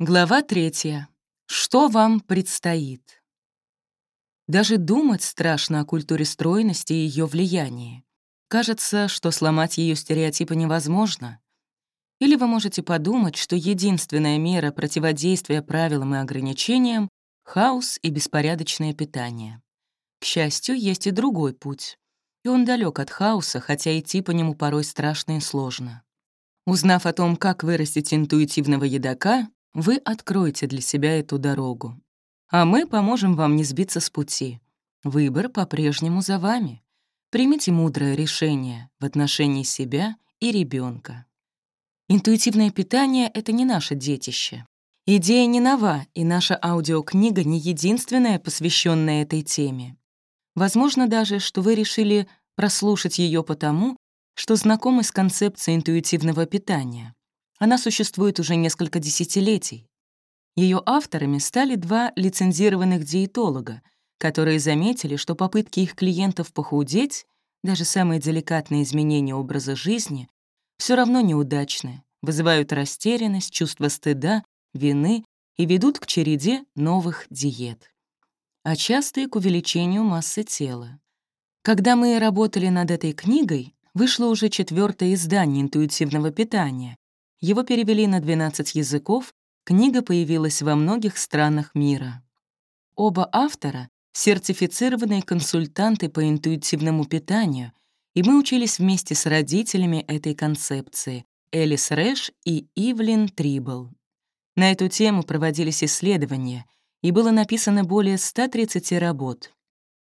Глава третья. Что вам предстоит? Даже думать страшно о культуре стройности и ее влиянии. Кажется, что сломать ее стереотипы невозможно. Или вы можете подумать, что единственная мера противодействия правилам и ограничениям — хаос и беспорядочное питание. К счастью, есть и другой путь. И он далек от хаоса, хотя идти по нему порой страшно и сложно. Узнав о том, как вырастить интуитивного едока, вы откроете для себя эту дорогу. А мы поможем вам не сбиться с пути. Выбор по-прежнему за вами. Примите мудрое решение в отношении себя и ребенка. Интуитивное питание — это не наше детище. Идея не нова, и наша аудиокнига не единственная, посвященная этой теме. Возможно даже, что вы решили прослушать ее потому, что знакомы с концепцией интуитивного питания. Она существует уже несколько десятилетий. Ее авторами стали два лицензированных диетолога, которые заметили, что попытки их клиентов похудеть, даже самые деликатные изменения образа жизни, все равно неудачны, вызывают растерянность, чувство стыда, вины и ведут к череде новых диет. А часто и к увеличению массы тела. Когда мы работали над этой книгой, вышло уже четвертое издание интуитивного питания, его перевели на 12 языков, книга появилась во многих странах мира. Оба автора — сертифицированные консультанты по интуитивному питанию, и мы учились вместе с родителями этой концепции — Элис Рэш и Ивлин Трибл. На эту тему проводились исследования, и было написано более 130 работ.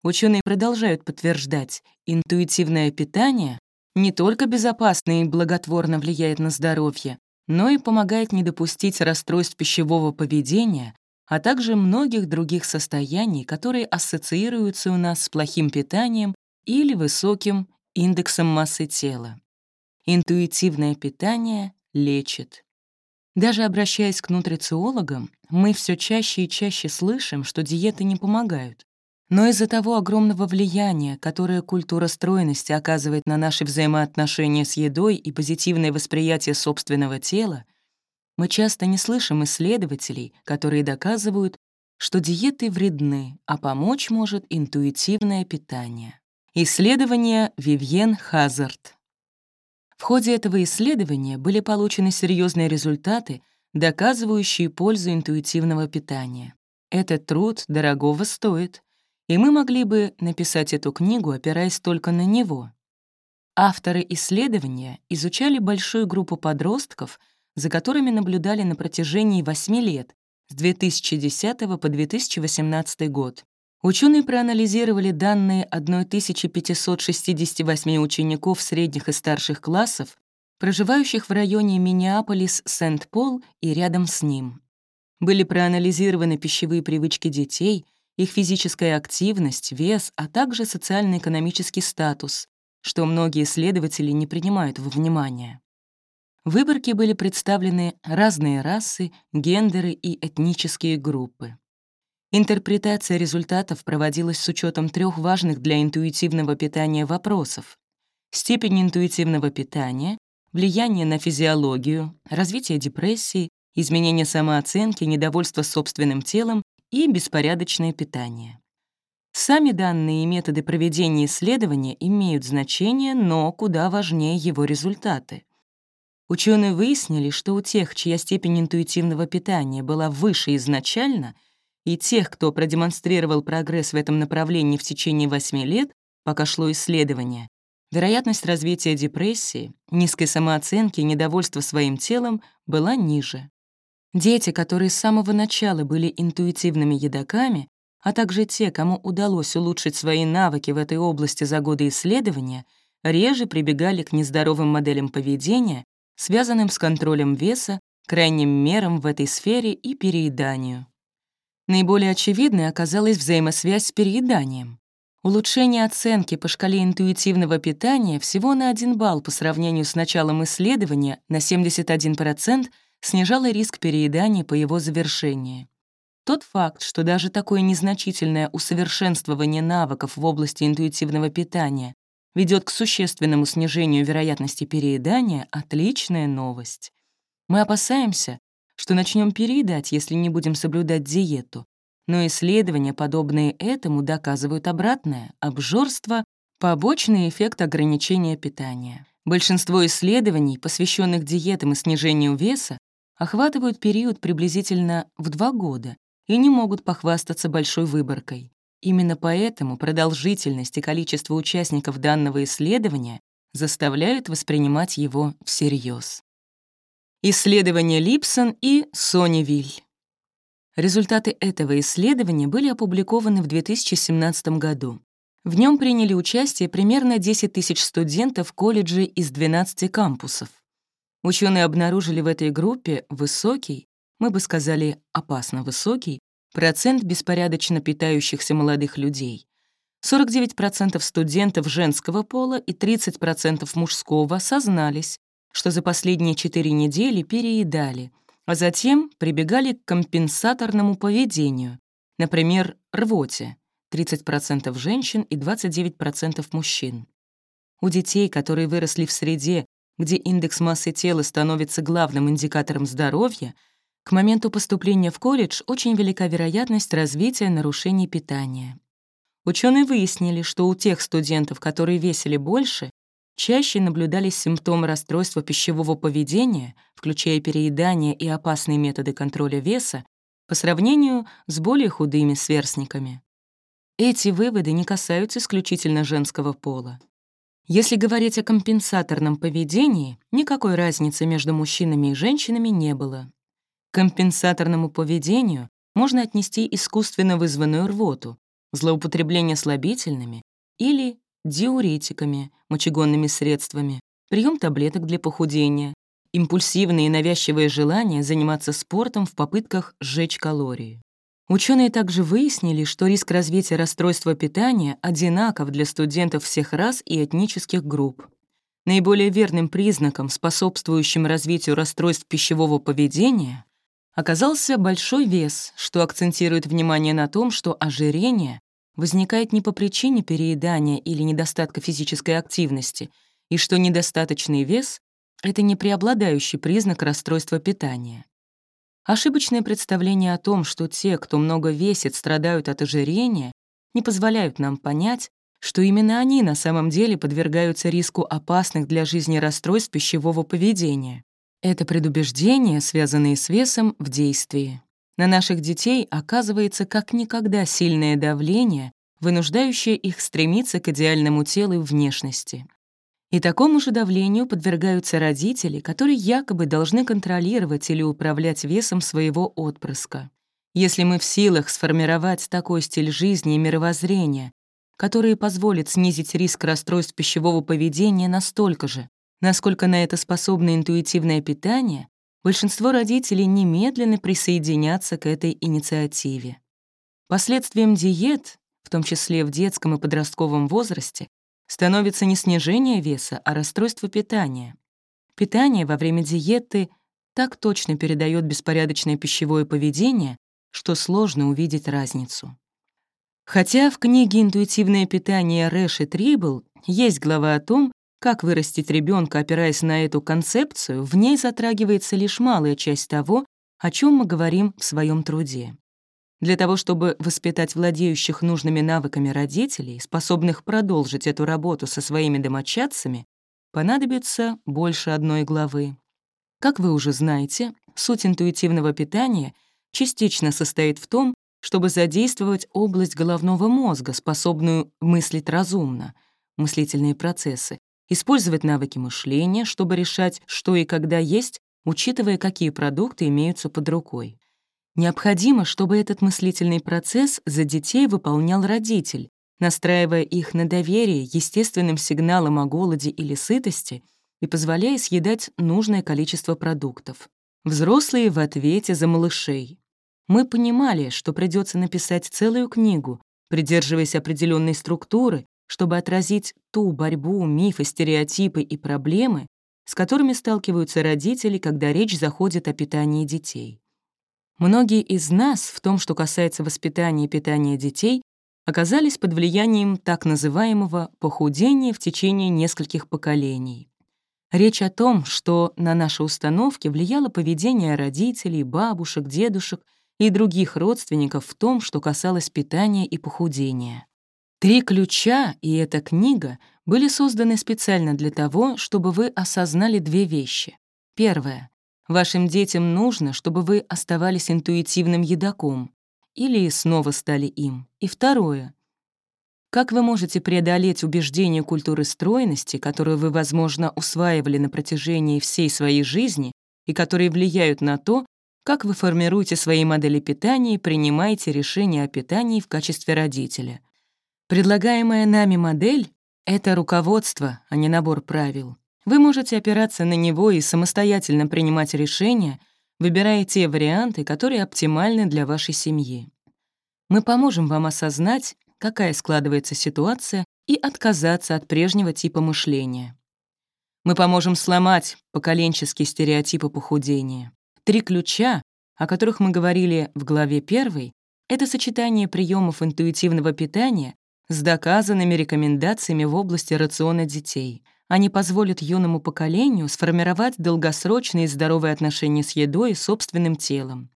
Ученые продолжают подтверждать, интуитивное питание не только безопасно и благотворно влияет на здоровье, но и помогает не допустить расстройств пищевого поведения, а также многих других состояний, которые ассоциируются у нас с плохим питанием или высоким индексом массы тела. Интуитивное питание лечит. Даже обращаясь к нутрициологам, мы все чаще и чаще слышим, что диеты не помогают. Но из-за того огромного влияния, которое культура стройности оказывает на наши взаимоотношения с едой и позитивное восприятие собственного тела, мы часто не слышим исследователей, которые доказывают, что диеты вредны, а помочь может интуитивное питание. Исследование Вивьен Хазард. В ходе этого исследования были получены серьезные результаты, доказывающие пользу интуитивного питания. Этот труд дорогого стоит и мы могли бы написать эту книгу, опираясь только на него. Авторы исследования изучали большую группу подростков, за которыми наблюдали на протяжении 8 лет, с 2010 по 2018 год. Ученые проанализировали данные 1568 учеников средних и старших классов, проживающих в районе Миннеаполис-Сент-Пол и рядом с ним. Были проанализированы пищевые привычки детей, их физическая активность, вес, а также социально-экономический статус, что многие исследователи не принимают во внимание. В выборке были представлены разные расы, гендеры и этнические группы. Интерпретация результатов проводилась с учетом трех важных для интуитивного питания вопросов — степень интуитивного питания, влияние на физиологию, развитие депрессии, изменение самооценки, недовольство собственным телом и беспорядочное питание. Сами данные и методы проведения исследования имеют значение, но куда важнее его результаты. Ученые выяснили, что у тех, чья степень интуитивного питания была выше изначально, и тех, кто продемонстрировал прогресс в этом направлении в течение 8 лет, пока шло исследование, вероятность развития депрессии, низкой самооценки и недовольства своим телом была ниже. Дети, которые с самого начала были интуитивными едоками, а также те, кому удалось улучшить свои навыки в этой области за годы исследования, реже прибегали к нездоровым моделям поведения, связанным с контролем веса, крайним мерам в этой сфере и перееданию. Наиболее очевидной оказалась взаимосвязь с перееданием. Улучшение оценки по шкале интуитивного питания всего на 1 балл по сравнению с началом исследования на 71% снижало риск переедания по его завершении. Тот факт, что даже такое незначительное усовершенствование навыков в области интуитивного питания ведет к существенному снижению вероятности переедания — отличная новость. Мы опасаемся, что начнем переедать, если не будем соблюдать диету. Но исследования, подобные этому, доказывают обратное — обжорство — побочный эффект ограничения питания. Большинство исследований, посвященных диетам и снижению веса, охватывают период приблизительно в два года и не могут похвастаться большой выборкой. Именно поэтому продолжительность и количество участников данного исследования заставляют воспринимать его всерьез. Исследование Липсон и Соневиль. Результаты этого исследования были опубликованы в 2017 году. В нем приняли участие примерно 10 тысяч студентов колледжей из 12 кампусов. Ученые обнаружили в этой группе высокий, мы бы сказали опасно высокий, процент беспорядочно питающихся молодых людей. 49% студентов женского пола и 30% мужского сознались, что за последние 4 недели переедали, а затем прибегали к компенсаторному поведению, например, рвоте, 30% женщин и 29% мужчин. У детей, которые выросли в среде, где индекс массы тела становится главным индикатором здоровья, к моменту поступления в колледж очень велика вероятность развития нарушений питания. Ученые выяснили, что у тех студентов, которые весили больше, чаще наблюдались симптомы расстройства пищевого поведения, включая переедание и опасные методы контроля веса, по сравнению с более худыми сверстниками. Эти выводы не касаются исключительно женского пола. Если говорить о компенсаторном поведении, никакой разницы между мужчинами и женщинами не было. К компенсаторному поведению можно отнести искусственно вызванную рвоту, злоупотребление слабительными или диуретиками, мочегонными средствами, прием таблеток для похудения, импульсивные и навязчивые желания заниматься спортом в попытках сжечь калории. Ученые также выяснили, что риск развития расстройства питания одинаков для студентов всех рас и этнических групп. Наиболее верным признаком, способствующим развитию расстройств пищевого поведения, оказался большой вес, что акцентирует внимание на том, что ожирение возникает не по причине переедания или недостатка физической активности, и что недостаточный вес — это не преобладающий признак расстройства питания. Ошибочное представление о том, что те, кто много весит, страдают от ожирения, не позволяют нам понять, что именно они на самом деле подвергаются риску опасных для жизни расстройств пищевого поведения. Это предубеждения, связанные с весом, в действии. На наших детей оказывается как никогда сильное давление, вынуждающее их стремиться к идеальному телу и внешности. И такому же давлению подвергаются родители, которые якобы должны контролировать или управлять весом своего отпрыска. Если мы в силах сформировать такой стиль жизни и мировоззрения, которые позволят снизить риск расстройств пищевого поведения настолько же, насколько на это способно интуитивное питание, большинство родителей немедленно присоединятся к этой инициативе. Последствием диет, в том числе в детском и подростковом возрасте, становится не снижение веса, а расстройство питания. Питание во время диеты так точно передает беспорядочное пищевое поведение, что сложно увидеть разницу. Хотя в книге «Интуитивное питание» Рэш и Трибл есть глава о том, как вырастить ребенка, опираясь на эту концепцию, в ней затрагивается лишь малая часть того, о чем мы говорим в своем труде. Для того, чтобы воспитать владеющих нужными навыками родителей, способных продолжить эту работу со своими домочадцами, понадобится больше одной главы. Как вы уже знаете, суть интуитивного питания частично состоит в том, чтобы задействовать область головного мозга, способную мыслить разумно, мыслительные процессы, использовать навыки мышления, чтобы решать, что и когда есть, учитывая, какие продукты имеются под рукой. Необходимо, чтобы этот мыслительный процесс за детей выполнял родитель, настраивая их на доверие естественным сигналам о голоде или сытости и позволяя съедать нужное количество продуктов. Взрослые в ответе за малышей. Мы понимали, что придется написать целую книгу, придерживаясь определенной структуры, чтобы отразить ту борьбу, мифы, стереотипы и проблемы, с которыми сталкиваются родители, когда речь заходит о питании детей. Многие из нас, в том, что касается воспитания и питания детей, оказались под влиянием так называемого похудения в течение нескольких поколений. Речь о том, что на наши установки влияло поведение родителей, бабушек, дедушек и других родственников в том, что касалось питания и похудения. Три ключа и эта книга были созданы специально для того, чтобы вы осознали две вещи. Первое. Вашим детям нужно, чтобы вы оставались интуитивным едоком или снова стали им. И второе. Как вы можете преодолеть убеждение культуры стройности, которую вы, возможно, усваивали на протяжении всей своей жизни и которые влияют на то, как вы формируете свои модели питания и принимаете решения о питании в качестве родителя. Предлагаемая нами модель — это руководство, а не набор правил. Вы можете опираться на него и самостоятельно принимать решения, выбирая те варианты, которые оптимальны для вашей семьи. Мы поможем вам осознать, какая складывается ситуация, и отказаться от прежнего типа мышления. Мы поможем сломать поколенческие стереотипы похудения. Три ключа, о которых мы говорили в главе первой, это сочетание приемов интуитивного питания с доказанными рекомендациями в области рациона детей. Они позволят юному поколению сформировать долгосрочные здоровые отношения с едой и собственным телом.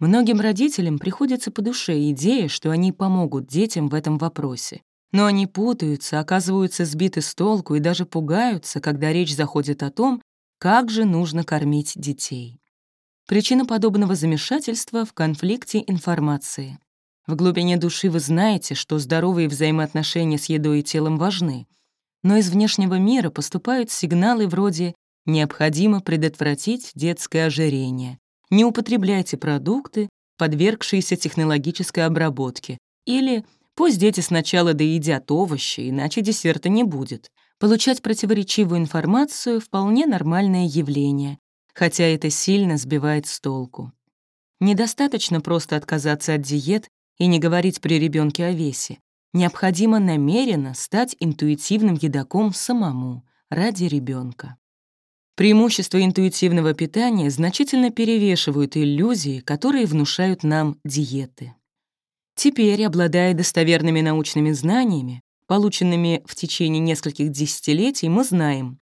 Многим родителям приходится по душе идея, что они помогут детям в этом вопросе. Но они путаются, оказываются сбиты с толку и даже пугаются, когда речь заходит о том, как же нужно кормить детей. Причина подобного замешательства в конфликте информации. В глубине души вы знаете, что здоровые взаимоотношения с едой и телом важны, но из внешнего мира поступают сигналы вроде «необходимо предотвратить детское ожирение», не употребляйте продукты, подвергшиеся технологической обработке, или пусть дети сначала доедят овощи, иначе десерта не будет. Получать противоречивую информацию — вполне нормальное явление, хотя это сильно сбивает с толку. Недостаточно просто отказаться от диет и не говорить при ребенке о весе. Необходимо намеренно стать интуитивным едоком самому ради ребенка. Преимущества интуитивного питания значительно перевешивают иллюзии, которые внушают нам диеты. Теперь, обладая достоверными научными знаниями, полученными в течение нескольких десятилетий, мы знаем,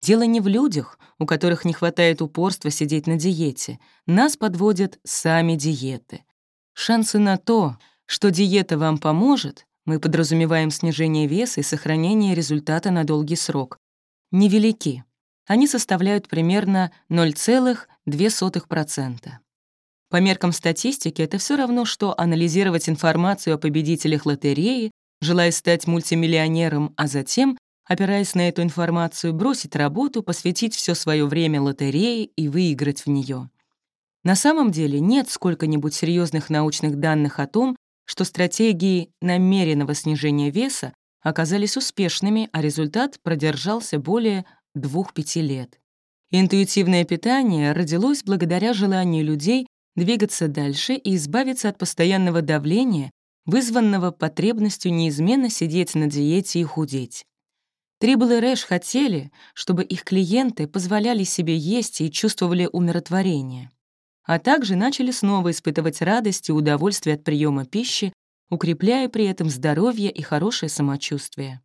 дело не в людях, у которых не хватает упорства сидеть на диете, нас подводят сами диеты. Шансы на то, что диета вам поможет, мы подразумеваем снижение веса и сохранение результата на долгий срок, невелики они составляют примерно 0,02%. По меркам статистики это все равно, что анализировать информацию о победителях лотереи, желая стать мультимиллионером, а затем, опираясь на эту информацию, бросить работу, посвятить все свое время лотерее и выиграть в нее. На самом деле нет сколько-нибудь серьезных научных данных о том, что стратегии намеренного снижения веса оказались успешными, а результат продержался более двух-пяти лет. Интуитивное питание родилось благодаря желанию людей двигаться дальше и избавиться от постоянного давления, вызванного потребностью неизменно сидеть на диете и худеть. Трибл и Рэш хотели, чтобы их клиенты позволяли себе есть и чувствовали умиротворение, а также начали снова испытывать радость и удовольствие от приема пищи, укрепляя при этом здоровье и хорошее самочувствие.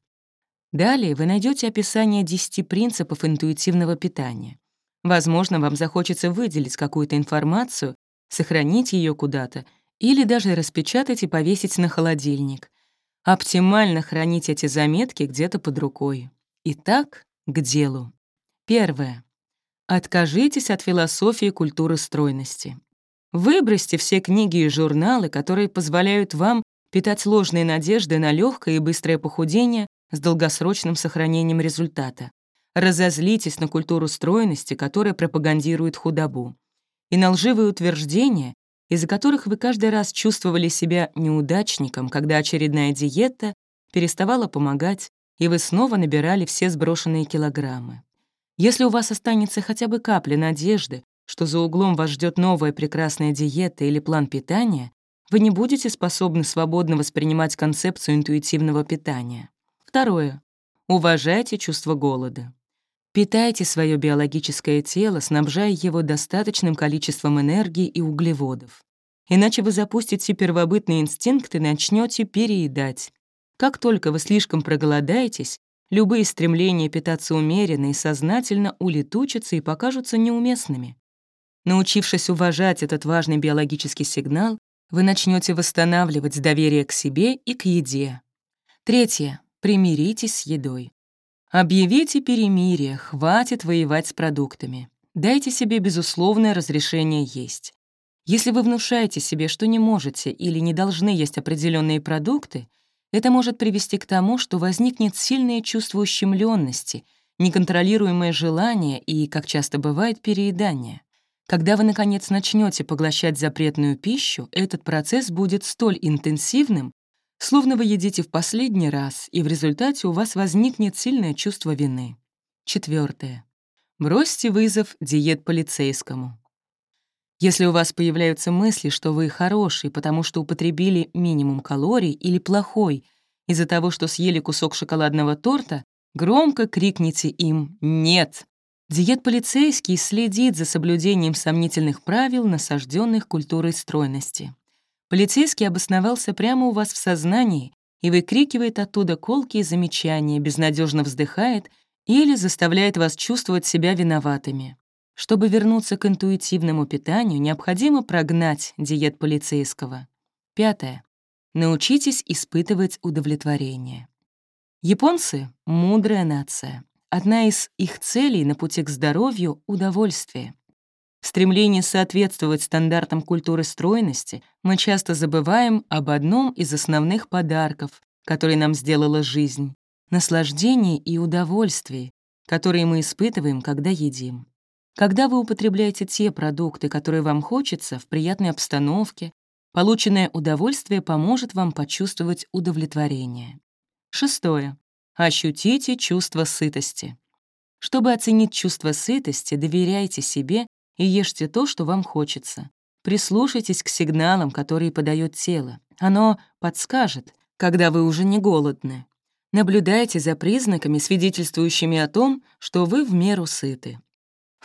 Далее вы найдете описание 10 принципов интуитивного питания. Возможно, вам захочется выделить какую-то информацию, сохранить ее куда-то или даже распечатать и повесить на холодильник. Оптимально хранить эти заметки где-то под рукой. Итак, к делу. Первое. Откажитесь от философии культуры стройности. Выбросьте все книги и журналы, которые позволяют вам питать ложные надежды на легкое и быстрое похудение с долгосрочным сохранением результата. Разозлитесь на культуру стройности, которая пропагандирует худобу. И на лживые утверждения, из-за которых вы каждый раз чувствовали себя неудачником, когда очередная диета переставала помогать, и вы снова набирали все сброшенные килограммы. Если у вас останется хотя бы капля надежды, что за углом вас ждет новая прекрасная диета или план питания, вы не будете способны свободно воспринимать концепцию интуитивного питания. Второе. Уважайте чувство голода. Питайте свое биологическое тело, снабжая его достаточным количеством энергии и углеводов. Иначе вы запустите первобытные инстинкты и начнете переедать. Как только вы слишком проголодаетесь, любые стремления питаться умеренно и сознательно улетучатся и покажутся неуместными. Научившись уважать этот важный биологический сигнал, вы начнете восстанавливать доверие к себе и к еде. Третье. Примиритесь с едой. Объявите перемирие, хватит воевать с продуктами. Дайте себе безусловное разрешение есть. Если вы внушаете себе, что не можете или не должны есть определенные продукты, это может привести к тому, что возникнет сильное чувство ущемленности, неконтролируемое желание и, как часто бывает, переедание. Когда вы, наконец, начнете поглощать запретную пищу, этот процесс будет столь интенсивным, словно вы едите в последний раз, и в результате у вас возникнет сильное чувство вины. Четвертое. Бросьте вызов диет полицейскому. Если у вас появляются мысли, что вы хороший, потому что употребили минимум калорий, или плохой из-за того, что съели кусок шоколадного торта, громко крикните им «нет». Диет-полицейский следит за соблюдением сомнительных правил, насажденных культурой стройности. Полицейский обосновался прямо у вас в сознании и выкрикивает оттуда колкие замечания, безнадежно вздыхает или заставляет вас чувствовать себя виноватыми. Чтобы вернуться к интуитивному питанию, необходимо прогнать диет полицейского. Пятое. Научитесь испытывать удовлетворение. Японцы — мудрая нация. Одна из их целей на пути к здоровью — удовольствие. В стремлении соответствовать стандартам культуры стройности мы часто забываем об одном из основных подарков, который нам сделала жизнь наслаждении и удовольствии, которые мы испытываем, когда едим. Когда вы употребляете те продукты, которые вам хочется, в приятной обстановке, полученное удовольствие поможет вам почувствовать удовлетворение. Шестое. Ощутите чувство сытости. Чтобы оценить чувство сытости, доверяйте себе и ешьте то, что вам хочется. Прислушайтесь к сигналам, которые подает тело. Оно подскажет, когда вы уже не голодны. Наблюдайте за признаками, свидетельствующими о том, что вы в меру сыты.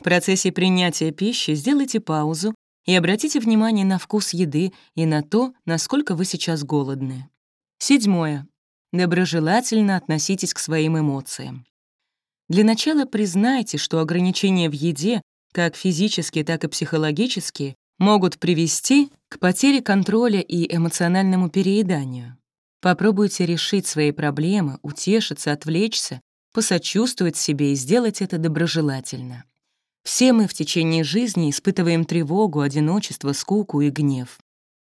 В процессе принятия пищи сделайте паузу и обратите внимание на вкус еды и на то, насколько вы сейчас голодны. Седьмое. Доброжелательно относитесь к своим эмоциям. Для начала признайте, что ограничения в еде, как физические, так и психологические, могут привести к потере контроля и эмоциональному перееданию. Попробуйте решить свои проблемы, утешиться, отвлечься, посочувствовать себе и сделать это доброжелательно. Все мы в течение жизни испытываем тревогу, одиночество, скуку и гнев.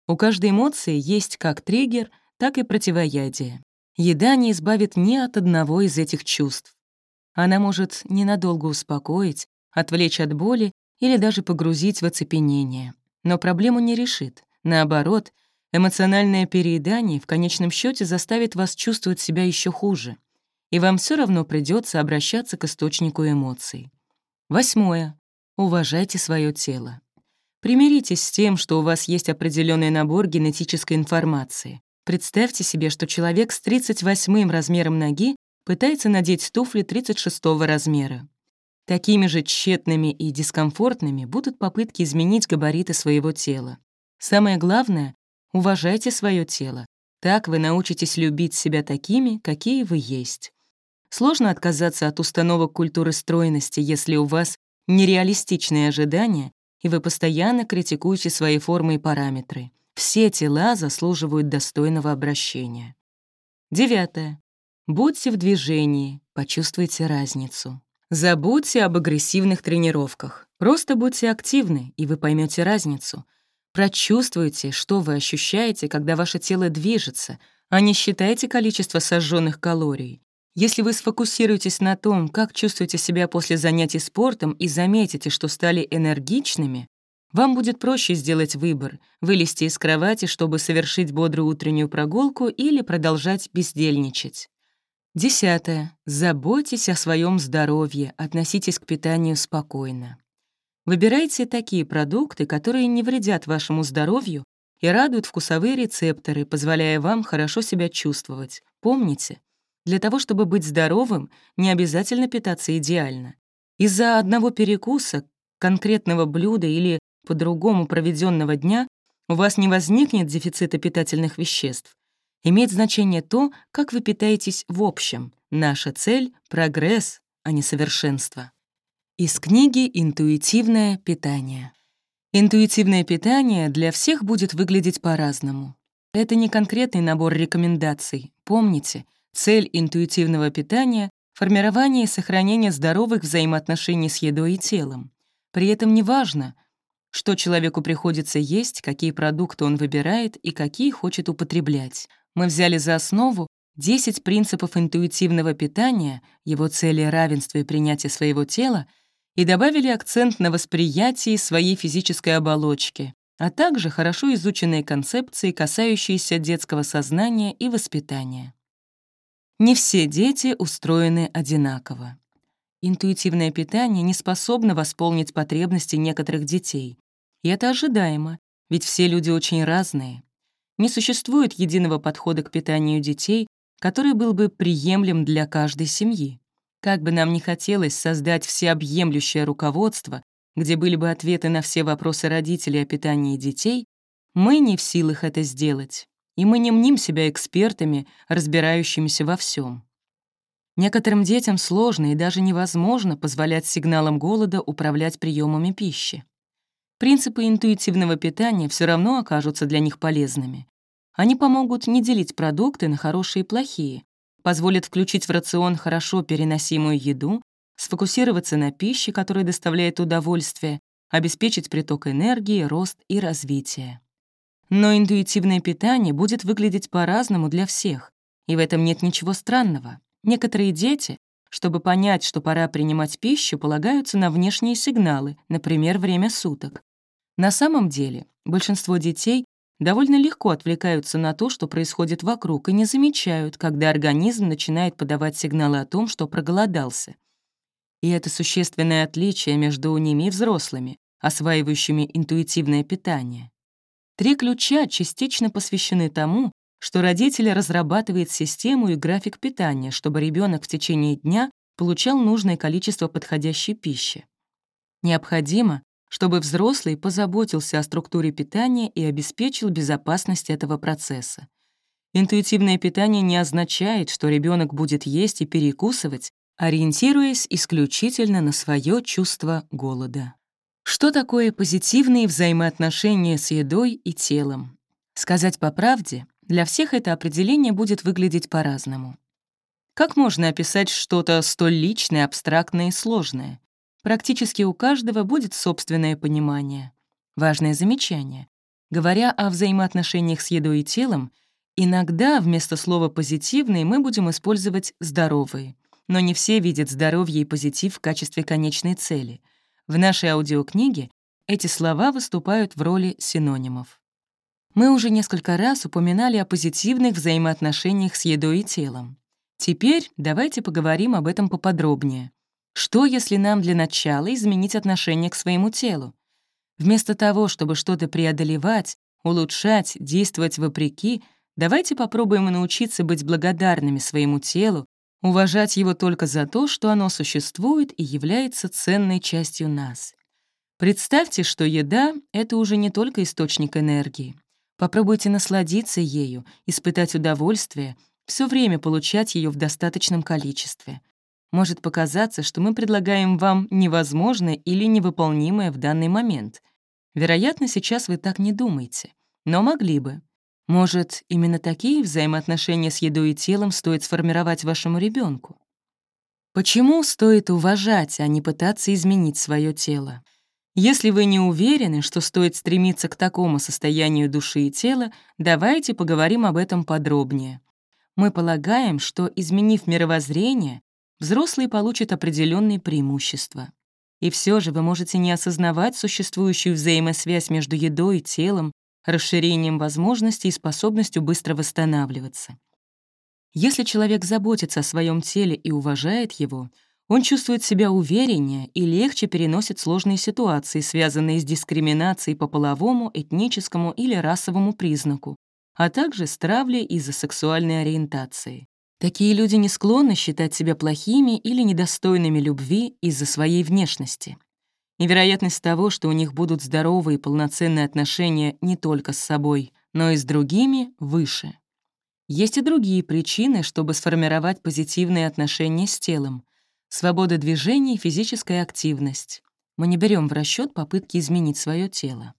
У каждой эмоции есть как триггер, так и противоядие. Еда не избавит ни от одного из этих чувств. Она может ненадолго успокоить, отвлечь от боли или даже погрузить в оцепенение. Но проблему не решит. Наоборот, Эмоциональное переедание в конечном счете заставит вас чувствовать себя еще хуже, и вам все равно придется обращаться к источнику эмоций. Восьмое. Уважайте свое тело. Примиритесь с тем, что у вас есть определенный набор генетической информации. Представьте себе, что человек с 38 размером ноги пытается надеть туфли 36 размера. Такими же тщетными и дискомфортными будут попытки изменить габариты своего тела. Самое главное Уважайте свое тело. Так вы научитесь любить себя такими, какие вы есть. Сложно отказаться от установок культуры стройности, если у вас нереалистичные ожидания, и вы постоянно критикуете свои формы и параметры. Все тела заслуживают достойного обращения. Девятое. Будьте в движении, почувствуйте разницу. Забудьте об агрессивных тренировках. Просто будьте активны, и вы поймете разницу — Прочувствуйте, что вы ощущаете, когда ваше тело движется, а не считайте количество сожженных калорий. Если вы сфокусируетесь на том, как чувствуете себя после занятий спортом и заметите, что стали энергичными, вам будет проще сделать выбор — вылезти из кровати, чтобы совершить бодрую утреннюю прогулку или продолжать бездельничать. Десятое. Заботьтесь о своем здоровье, относитесь к питанию спокойно. Выбирайте такие продукты, которые не вредят вашему здоровью и радуют вкусовые рецепторы, позволяя вам хорошо себя чувствовать. Помните, для того, чтобы быть здоровым, не обязательно питаться идеально. Из-за одного перекуса, конкретного блюда или по-другому проведенного дня у вас не возникнет дефицита питательных веществ. Имеет значение то, как вы питаетесь в общем. Наша цель — прогресс, а не совершенство. Из книги «Интуитивное питание». Интуитивное питание для всех будет выглядеть по-разному. Это не конкретный набор рекомендаций. Помните, цель интуитивного питания — формирование и сохранение здоровых взаимоотношений с едой и телом. При этом не важно, что человеку приходится есть, какие продукты он выбирает и какие хочет употреблять. Мы взяли за основу 10 принципов интуитивного питания, его цели равенства и принятия своего тела, и добавили акцент на восприятии своей физической оболочки, а также хорошо изученные концепции, касающиеся детского сознания и воспитания. Не все дети устроены одинаково. Интуитивное питание не способно восполнить потребности некоторых детей. И это ожидаемо, ведь все люди очень разные. Не существует единого подхода к питанию детей, который был бы приемлем для каждой семьи. Как бы нам ни хотелось создать всеобъемлющее руководство, где были бы ответы на все вопросы родителей о питании детей, мы не в силах это сделать, и мы не мним себя экспертами, разбирающимися во всем. Некоторым детям сложно и даже невозможно позволять сигналам голода управлять приемами пищи. Принципы интуитивного питания все равно окажутся для них полезными. Они помогут не делить продукты на хорошие и плохие, позволят включить в рацион хорошо переносимую еду, сфокусироваться на пище, которая доставляет удовольствие, обеспечить приток энергии, рост и развитие. Но интуитивное питание будет выглядеть по-разному для всех, и в этом нет ничего странного. Некоторые дети, чтобы понять, что пора принимать пищу, полагаются на внешние сигналы, например, время суток. На самом деле, большинство детей довольно легко отвлекаются на то, что происходит вокруг, и не замечают, когда организм начинает подавать сигналы о том, что проголодался. И это существенное отличие между ними и взрослыми, осваивающими интуитивное питание. Три ключа частично посвящены тому, что родители разрабатывают систему и график питания, чтобы ребенок в течение дня получал нужное количество подходящей пищи. Необходимо, чтобы взрослый позаботился о структуре питания и обеспечил безопасность этого процесса. Интуитивное питание не означает, что ребенок будет есть и перекусывать, ориентируясь исключительно на свое чувство голода. Что такое позитивные взаимоотношения с едой и телом? Сказать по правде, для всех это определение будет выглядеть по-разному. Как можно описать что-то столь личное, абстрактное и сложное? Практически у каждого будет собственное понимание. Важное замечание. Говоря о взаимоотношениях с едой и телом, иногда вместо слова «позитивный» мы будем использовать «здоровые». Но не все видят здоровье и позитив в качестве конечной цели. В нашей аудиокниге эти слова выступают в роли синонимов. Мы уже несколько раз упоминали о позитивных взаимоотношениях с едой и телом. Теперь давайте поговорим об этом поподробнее. Что, если нам для начала изменить отношение к своему телу? Вместо того, чтобы что-то преодолевать, улучшать, действовать вопреки, давайте попробуем научиться быть благодарными своему телу, уважать его только за то, что оно существует и является ценной частью нас. Представьте, что еда — это уже не только источник энергии. Попробуйте насладиться ею, испытать удовольствие, все время получать ее в достаточном количестве. Может показаться, что мы предлагаем вам невозможное или невыполнимое в данный момент. Вероятно, сейчас вы так не думаете, но могли бы. Может, именно такие взаимоотношения с едой и телом стоит сформировать вашему ребенку? Почему стоит уважать, а не пытаться изменить свое тело? Если вы не уверены, что стоит стремиться к такому состоянию души и тела, давайте поговорим об этом подробнее. Мы полагаем, что, изменив мировоззрение, взрослый получит определенные преимущества. И все же вы можете не осознавать существующую взаимосвязь между едой и телом, расширением возможностей и способностью быстро восстанавливаться. Если человек заботится о своем теле и уважает его — он чувствует себя увереннее и легче переносит сложные ситуации, связанные с дискриминацией по половому, этническому или расовому признаку, а также с травлей из-за сексуальной ориентации. Такие люди не склонны считать себя плохими или недостойными любви из-за своей внешности. И вероятность того, что у них будут здоровые и полноценные отношения не только с собой, но и с другими, выше. Есть и другие причины, чтобы сформировать позитивные отношения с телом. Свобода движения и физическая активность. Мы не берем в расчет попытки изменить свое тело.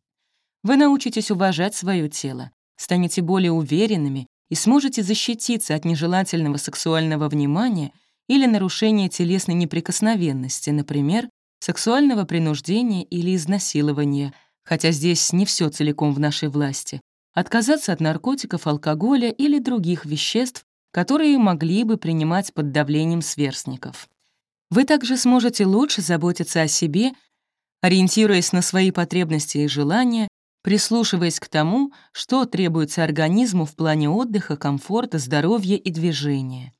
Вы научитесь уважать свое тело, станете более уверенными и сможете защититься от нежелательного сексуального внимания или нарушения телесной неприкосновенности, например, сексуального принуждения или изнасилования, хотя здесь не все целиком в нашей власти, отказаться от наркотиков, алкоголя или других веществ, которые могли бы принимать под давлением сверстников. Вы также сможете лучше заботиться о себе, ориентируясь на свои потребности и желания, прислушиваясь к тому, что требуется организму в плане отдыха, комфорта, здоровья и движения.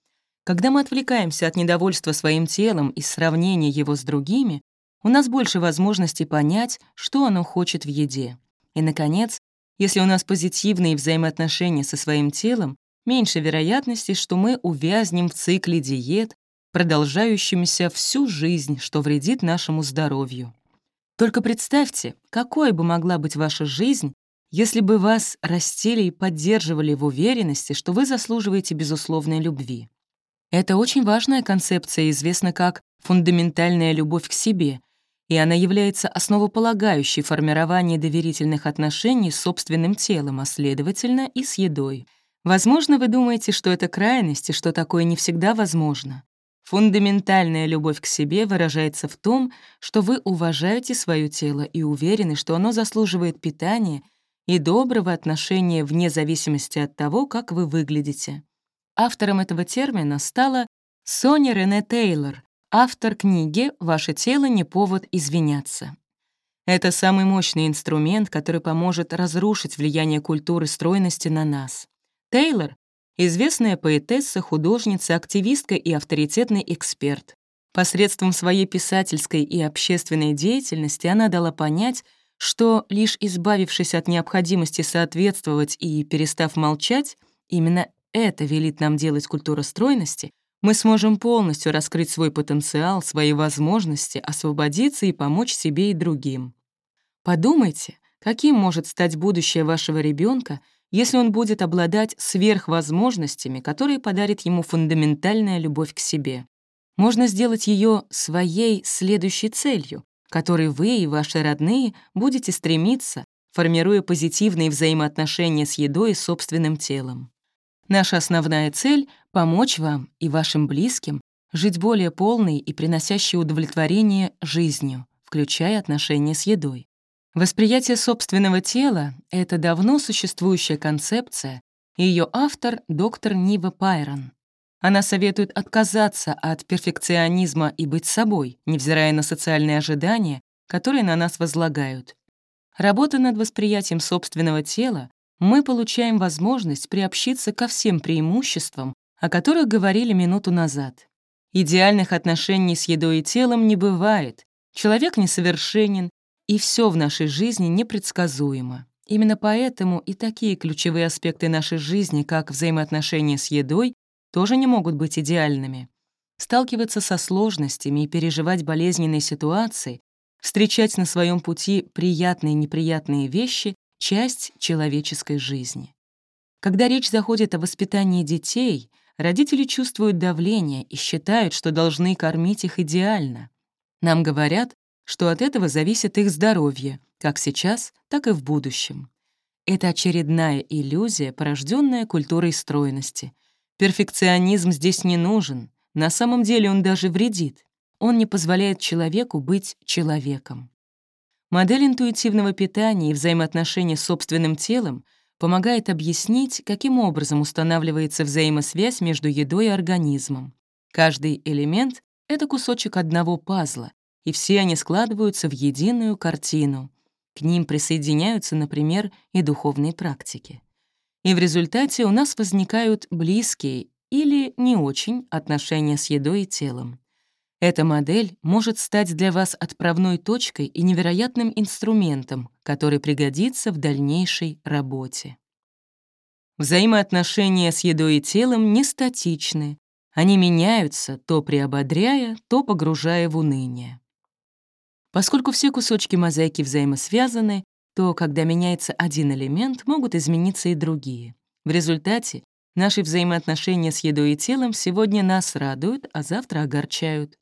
Когда мы отвлекаемся от недовольства своим телом и сравнения его с другими, у нас больше возможностей понять, что оно хочет в еде. И, наконец, если у нас позитивные взаимоотношения со своим телом, меньше вероятности, что мы увязнем в цикле диет, продолжающимся всю жизнь, что вредит нашему здоровью. Только представьте, какой бы могла быть ваша жизнь, если бы вас растили и поддерживали в уверенности, что вы заслуживаете безусловной любви. Это очень важная концепция, известна как фундаментальная любовь к себе, и она является основополагающей формирования доверительных отношений с собственным телом, а следовательно и с едой. Возможно, вы думаете, что это крайность и что такое не всегда возможно. Фундаментальная любовь к себе выражается в том, что вы уважаете свое тело и уверены, что оно заслуживает питания и доброго отношения вне зависимости от того, как вы выглядите. Автором этого термина стала Соня Рене Тейлор, автор книги «Ваше тело не повод извиняться». Это самый мощный инструмент, который поможет разрушить влияние культуры стройности на нас. Тейлор — известная поэтесса, художница, активистка и авторитетный эксперт. Посредством своей писательской и общественной деятельности она дала понять, что, лишь избавившись от необходимости соответствовать и перестав молчать, именно это велит нам делать культура стройности — мы сможем полностью раскрыть свой потенциал, свои возможности, освободиться и помочь себе и другим. Подумайте, каким может стать будущее вашего ребенка, если он будет обладать сверхвозможностями, которые подарит ему фундаментальная любовь к себе. Можно сделать ее своей следующей целью, которой вы и ваши родные будете стремиться, формируя позитивные взаимоотношения с едой и собственным телом. Наша основная цель — помочь вам и вашим близким жить более полной и приносящей удовлетворение жизнью, включая отношения с едой. Восприятие собственного тела — это давно существующая концепция, и ее автор — доктор Нива Пайрон. Она советует отказаться от перфекционизма и быть собой, невзирая на социальные ожидания, которые на нас возлагают. Работа над восприятием собственного тела мы получаем возможность приобщиться ко всем преимуществам, о которых говорили минуту назад. Идеальных отношений с едой и телом не бывает, человек несовершенен, и все в нашей жизни непредсказуемо. Именно поэтому и такие ключевые аспекты нашей жизни, как взаимоотношения с едой, тоже не могут быть идеальными. Сталкиваться со сложностями и переживать болезненные ситуации, встречать на своем пути приятные и неприятные вещи часть человеческой жизни. Когда речь заходит о воспитании детей, родители чувствуют давление и считают, что должны кормить их идеально. Нам говорят, что от этого зависит их здоровье, как сейчас, так и в будущем. Это очередная иллюзия, порожденная культурой стройности. Перфекционизм здесь не нужен, на самом деле он даже вредит. Он не позволяет человеку быть человеком. Модель интуитивного питания и взаимоотношения с собственным телом помогает объяснить, каким образом устанавливается взаимосвязь между едой и организмом. Каждый элемент — это кусочек одного пазла, и все они складываются в единую картину. К ним присоединяются, например, и духовные практики. И в результате у нас возникают близкие или не очень отношения с едой и телом. Эта модель может стать для вас отправной точкой и невероятным инструментом, который пригодится в дальнейшей работе. Взаимоотношения с едой и телом не статичны. Они меняются, то приободряя, то погружая в уныние. Поскольку все кусочки мозаики взаимосвязаны, то, когда меняется один элемент, могут измениться и другие. В результате Наши взаимоотношения с едой и телом сегодня нас радуют, а завтра огорчают.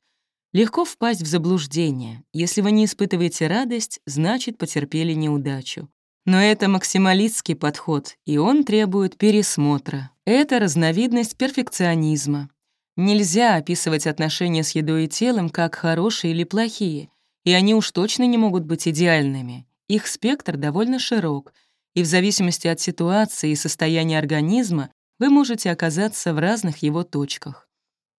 Легко впасть в заблуждение. Если вы не испытываете радость, значит, потерпели неудачу. Но это максималистский подход, и он требует пересмотра. Это разновидность перфекционизма. Нельзя описывать отношения с едой и телом как хорошие или плохие, и они уж точно не могут быть идеальными. Их спектр довольно широк, и в зависимости от ситуации и состояния организма вы можете оказаться в разных его точках.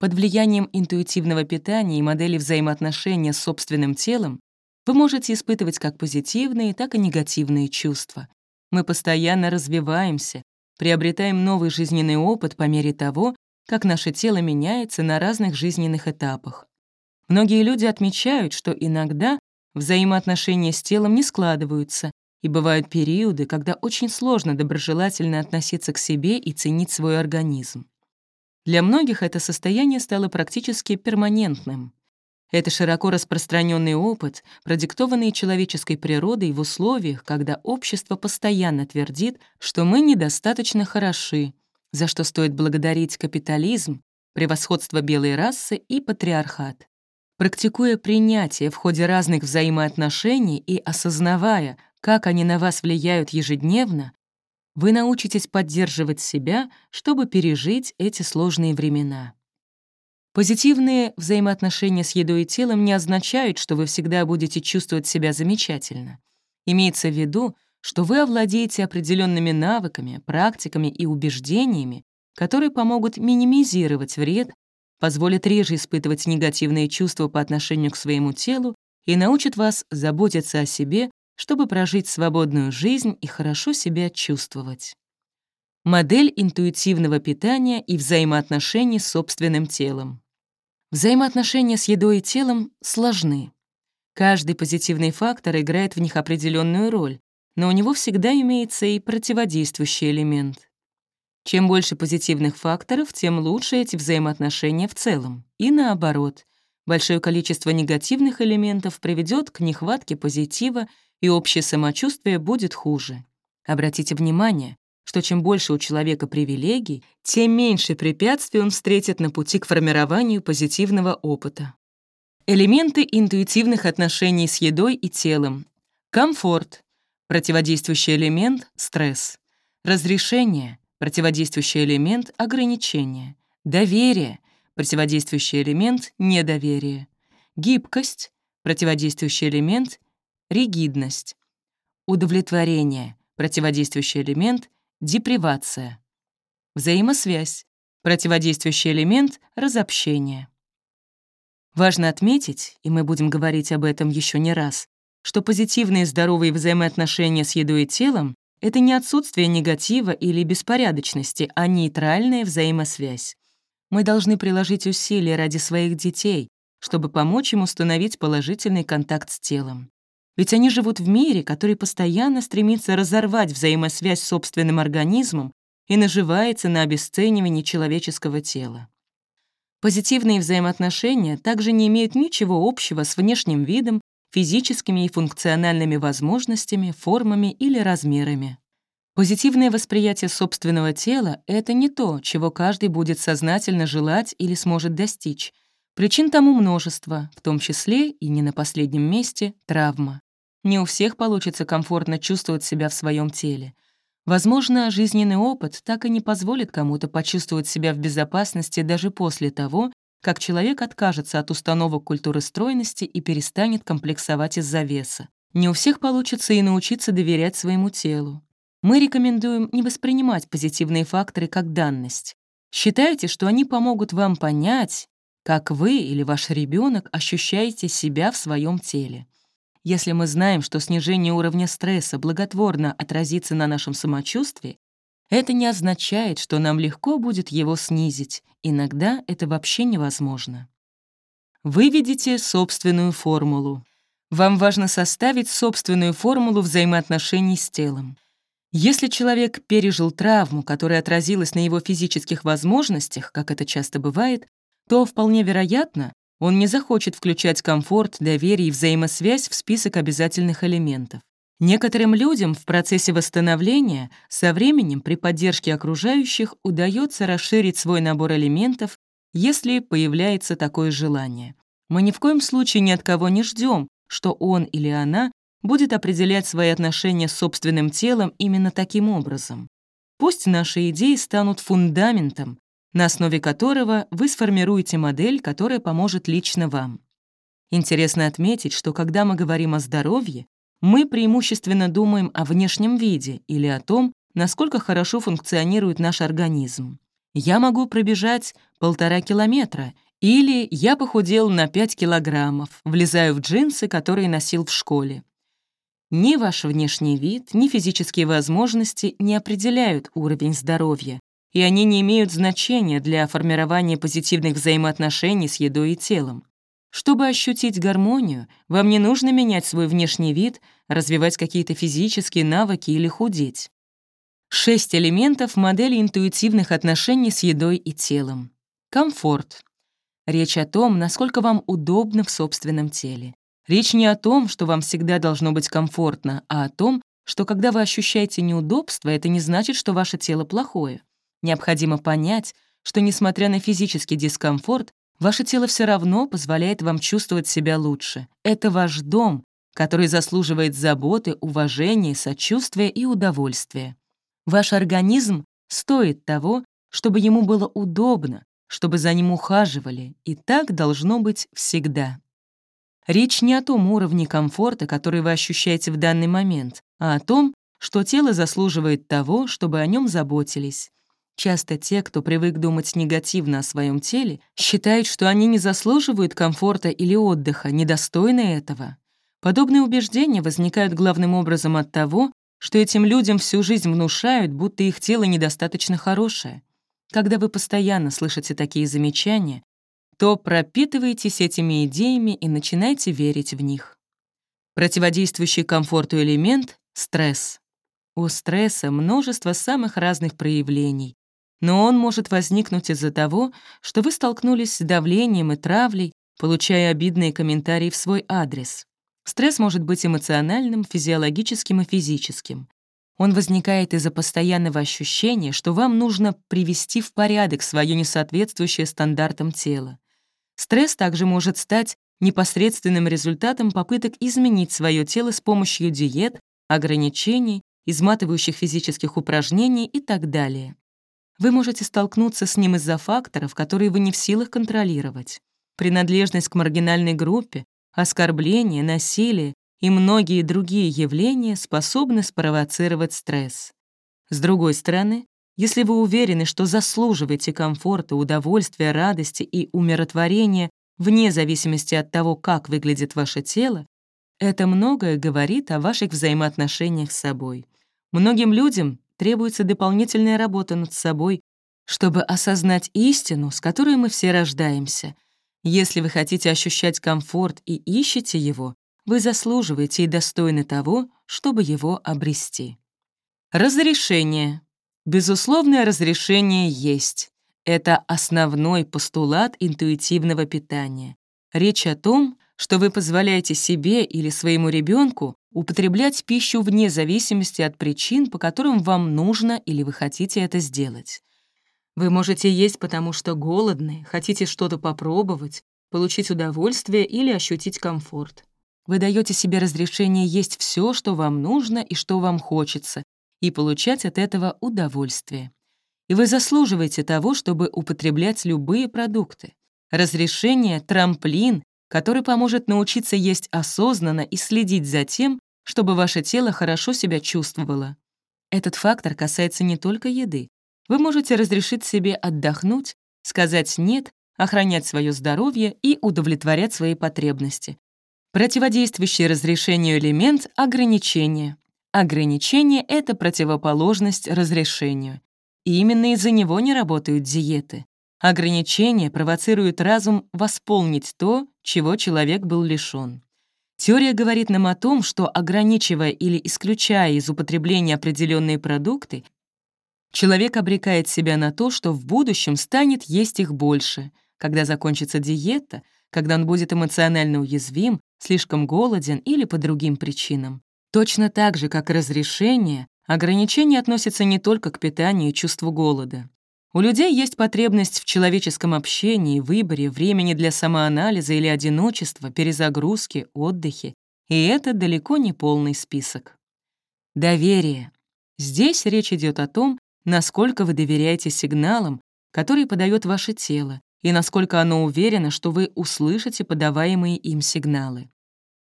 Под влиянием интуитивного питания и модели взаимоотношения с собственным телом вы можете испытывать как позитивные, так и негативные чувства. Мы постоянно развиваемся, приобретаем новый жизненный опыт по мере того, как наше тело меняется на разных жизненных этапах. Многие люди отмечают, что иногда взаимоотношения с телом не складываются, и бывают периоды, когда очень сложно доброжелательно относиться к себе и ценить свой организм. Для многих это состояние стало практически перманентным. Это широко распространенный опыт, продиктованный человеческой природой в условиях, когда общество постоянно твердит, что мы недостаточно хороши, за что стоит благодарить капитализм, превосходство белой расы и патриархат. Практикуя принятие в ходе разных взаимоотношений и осознавая, как они на вас влияют ежедневно, вы научитесь поддерживать себя, чтобы пережить эти сложные времена. Позитивные взаимоотношения с едой и телом не означают, что вы всегда будете чувствовать себя замечательно. Имеется в виду, что вы овладеете определенными навыками, практиками и убеждениями, которые помогут минимизировать вред, позволят реже испытывать негативные чувства по отношению к своему телу и научат вас заботиться о себе чтобы прожить свободную жизнь и хорошо себя чувствовать. Модель интуитивного питания и взаимоотношений с собственным телом. Взаимоотношения с едой и телом сложны. Каждый позитивный фактор играет в них определенную роль, но у него всегда имеется и противодействующий элемент. Чем больше позитивных факторов, тем лучше эти взаимоотношения в целом. И наоборот, большое количество негативных элементов приведет к нехватке позитива и общее самочувствие будет хуже. Обратите внимание, что чем больше у человека привилегий, тем меньше препятствий он встретит на пути к формированию позитивного опыта. Элементы интуитивных отношений с едой и телом. Комфорт. Противодействующий элемент — стресс. Разрешение. Противодействующий элемент — ограничение. Доверие. Противодействующий элемент — недоверие. Гибкость. Противодействующий элемент ригидность. Удовлетворение, противодействующий элемент — депривация. Взаимосвязь, противодействующий элемент — разобщение. Важно отметить, и мы будем говорить об этом еще не раз, что позитивные здоровые взаимоотношения с едой и телом — это не отсутствие негатива или беспорядочности, а нейтральная взаимосвязь. Мы должны приложить усилия ради своих детей, чтобы помочь им установить положительный контакт с телом. Ведь они живут в мире, который постоянно стремится разорвать взаимосвязь с собственным организмом и наживается на обесценивании человеческого тела. Позитивные взаимоотношения также не имеют ничего общего с внешним видом, физическими и функциональными возможностями, формами или размерами. Позитивное восприятие собственного тела — это не то, чего каждый будет сознательно желать или сможет достичь. Причин тому множество, в том числе и не на последнем месте — травма. Не у всех получится комфортно чувствовать себя в своем теле. Возможно, жизненный опыт так и не позволит кому-то почувствовать себя в безопасности даже после того, как человек откажется от установок культуры стройности и перестанет комплексовать из-за веса. Не у всех получится и научиться доверять своему телу. Мы рекомендуем не воспринимать позитивные факторы как данность. Считайте, что они помогут вам понять, как вы или ваш ребенок ощущаете себя в своем теле. Если мы знаем, что снижение уровня стресса благотворно отразится на нашем самочувствии, это не означает, что нам легко будет его снизить. Иногда это вообще невозможно. Выведите собственную формулу. Вам важно составить собственную формулу взаимоотношений с телом. Если человек пережил травму, которая отразилась на его физических возможностях, как это часто бывает, то вполне вероятно, он не захочет включать комфорт, доверие и взаимосвязь в список обязательных элементов. Некоторым людям в процессе восстановления со временем при поддержке окружающих удается расширить свой набор элементов, если появляется такое желание. Мы ни в коем случае ни от кого не ждем, что он или она будет определять свои отношения с собственным телом именно таким образом. Пусть наши идеи станут фундаментом, на основе которого вы сформируете модель, которая поможет лично вам. Интересно отметить, что когда мы говорим о здоровье, мы преимущественно думаем о внешнем виде или о том, насколько хорошо функционирует наш организм. Я могу пробежать полтора километра, или я похудел на 5 килограммов, влезаю в джинсы, которые носил в школе. Ни ваш внешний вид, ни физические возможности не определяют уровень здоровья, и они не имеют значения для формирования позитивных взаимоотношений с едой и телом. Чтобы ощутить гармонию, вам не нужно менять свой внешний вид, развивать какие-то физические навыки или худеть. Шесть элементов модели интуитивных отношений с едой и телом. Комфорт. Речь о том, насколько вам удобно в собственном теле. Речь не о том, что вам всегда должно быть комфортно, а о том, что когда вы ощущаете неудобство, это не значит, что ваше тело плохое. Необходимо понять, что, несмотря на физический дискомфорт, ваше тело все равно позволяет вам чувствовать себя лучше. Это ваш дом, который заслуживает заботы, уважения, сочувствия и удовольствия. Ваш организм стоит того, чтобы ему было удобно, чтобы за ним ухаживали, и так должно быть всегда. Речь не о том уровне комфорта, который вы ощущаете в данный момент, а о том, что тело заслуживает того, чтобы о нем заботились. Часто те, кто привык думать негативно о своем теле, считают, что они не заслуживают комфорта или отдыха, недостойны этого. Подобные убеждения возникают главным образом от того, что этим людям всю жизнь внушают, будто их тело недостаточно хорошее. Когда вы постоянно слышите такие замечания, то пропитываетесь этими идеями и начинаете верить в них. Противодействующий комфорту элемент — стресс. У стресса множество самых разных проявлений, но он может возникнуть из-за того, что вы столкнулись с давлением и травлей, получая обидные комментарии в свой адрес. Стресс может быть эмоциональным, физиологическим и физическим. Он возникает из-за постоянного ощущения, что вам нужно привести в порядок свое несоответствующее стандартам тело. Стресс также может стать непосредственным результатом попыток изменить свое тело с помощью диет, ограничений, изматывающих физических упражнений и так далее. Вы можете столкнуться с ним из-за факторов, которые вы не в силах контролировать. Принадлежность к маргинальной группе, оскорбление, насилие и многие другие явления способны спровоцировать стресс. С другой стороны, если вы уверены, что заслуживаете комфорта, удовольствия, радости и умиротворения вне зависимости от того, как выглядит ваше тело, это многое говорит о ваших взаимоотношениях с собой. Многим людям требуется дополнительная работа над собой, чтобы осознать истину, с которой мы все рождаемся. Если вы хотите ощущать комфорт и ищете его, вы заслуживаете и достойны того, чтобы его обрести. Разрешение. Безусловное разрешение есть. Это основной постулат интуитивного питания. Речь о том, что вы позволяете себе или своему ребенку употреблять пищу вне зависимости от причин, по которым вам нужно или вы хотите это сделать. Вы можете есть, потому что голодны, хотите что-то попробовать, получить удовольствие или ощутить комфорт. Вы даете себе разрешение есть все, что вам нужно и что вам хочется, и получать от этого удовольствие. И вы заслуживаете того, чтобы употреблять любые продукты. Разрешение — трамплин, который поможет научиться есть осознанно и следить за тем, чтобы ваше тело хорошо себя чувствовало. Этот фактор касается не только еды. Вы можете разрешить себе отдохнуть, сказать «нет», охранять свое здоровье и удовлетворять свои потребности. Противодействующий разрешению элемент — ограничение. Ограничение — это противоположность разрешению. И именно из-за него не работают диеты. Ограничение провоцирует разум восполнить то, чего человек был лишён. Теория говорит нам о том, что ограничивая или исключая из употребления определенные продукты, человек обрекает себя на то, что в будущем станет есть их больше. Когда закончится диета, когда он будет эмоционально уязвим, слишком голоден или по другим причинам. Точно так же, как разрешение, ограничения относятся не только к питанию и чувству голода. У людей есть потребность в человеческом общении, выборе, времени для самоанализа или одиночества, перезагрузки, отдыхе, и это далеко не полный список. Доверие. Здесь речь идет о том, насколько вы доверяете сигналам, которые подает ваше тело, и насколько оно уверено, что вы услышите подаваемые им сигналы.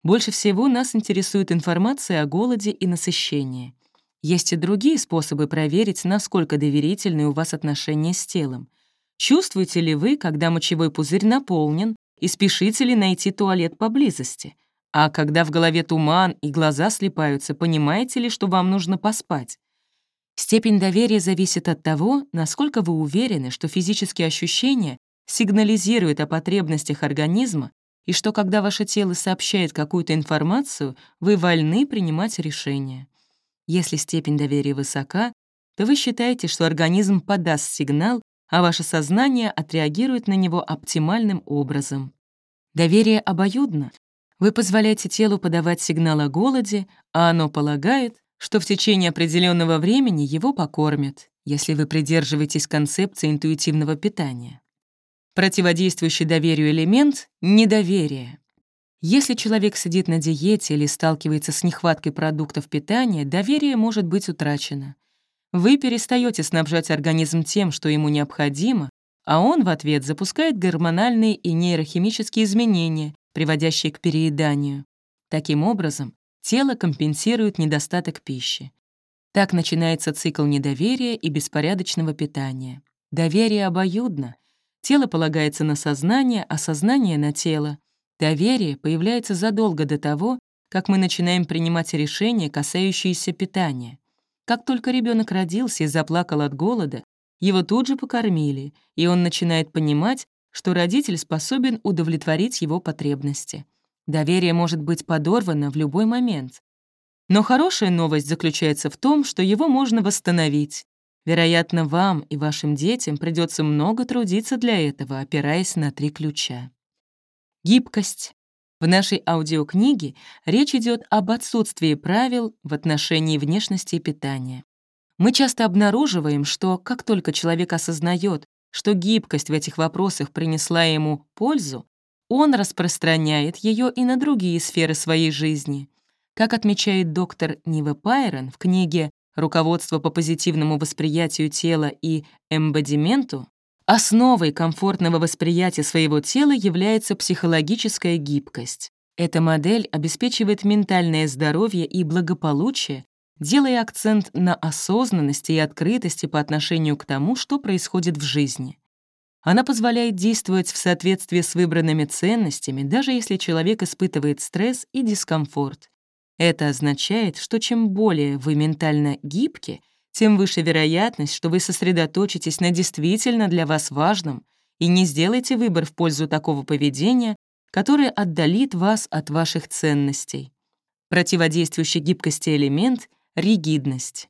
Больше всего нас интересует информация о голоде и насыщении. Есть и другие способы проверить, насколько доверительны у вас отношения с телом. Чувствуете ли вы, когда мочевой пузырь наполнен, и спешите ли найти туалет поблизости? А когда в голове туман и глаза слепаются, понимаете ли, что вам нужно поспать? Степень доверия зависит от того, насколько вы уверены, что физические ощущения сигнализируют о потребностях организма и что, когда ваше тело сообщает какую-то информацию, вы вольны принимать решения. Если степень доверия высока, то вы считаете, что организм подаст сигнал, а ваше сознание отреагирует на него оптимальным образом. Доверие обоюдно. Вы позволяете телу подавать сигнал о голоде, а оно полагает, что в течение определенного времени его покормят, если вы придерживаетесь концепции интуитивного питания. Противодействующий доверию элемент — недоверие. Если человек сидит на диете или сталкивается с нехваткой продуктов питания, доверие может быть утрачено. Вы перестаете снабжать организм тем, что ему необходимо, а он в ответ запускает гормональные и нейрохимические изменения, приводящие к перееданию. Таким образом, тело компенсирует недостаток пищи. Так начинается цикл недоверия и беспорядочного питания. Доверие обоюдно. Тело полагается на сознание, а сознание — на тело. Доверие появляется задолго до того, как мы начинаем принимать решения, касающиеся питания. Как только ребенок родился и заплакал от голода, его тут же покормили, и он начинает понимать, что родитель способен удовлетворить его потребности. Доверие может быть подорвано в любой момент. Но хорошая новость заключается в том, что его можно восстановить. Вероятно, вам и вашим детям придется много трудиться для этого, опираясь на три ключа. Гибкость. В нашей аудиокниге речь идет об отсутствии правил в отношении внешности и питания. Мы часто обнаруживаем, что как только человек осознает, что гибкость в этих вопросах принесла ему пользу, он распространяет ее и на другие сферы своей жизни. Как отмечает доктор Нива Пайрон в книге «Руководство по позитивному восприятию тела и эмбодименту», Основой комфортного восприятия своего тела является психологическая гибкость. Эта модель обеспечивает ментальное здоровье и благополучие, делая акцент на осознанности и открытости по отношению к тому, что происходит в жизни. Она позволяет действовать в соответствии с выбранными ценностями, даже если человек испытывает стресс и дискомфорт. Это означает, что чем более вы ментально гибки, тем выше вероятность, что вы сосредоточитесь на действительно для вас важном и не сделаете выбор в пользу такого поведения, которое отдалит вас от ваших ценностей. Противодействующий гибкости элемент — ригидность.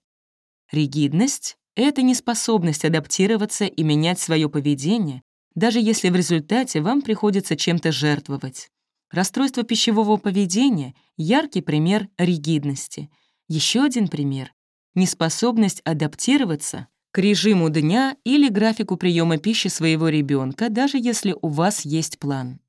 Ригидность — это неспособность адаптироваться и менять свое поведение, даже если в результате вам приходится чем-то жертвовать. Расстройство пищевого поведения — яркий пример ригидности. Еще один пример неспособность адаптироваться к режиму дня или графику приема пищи своего ребенка, даже если у вас есть план.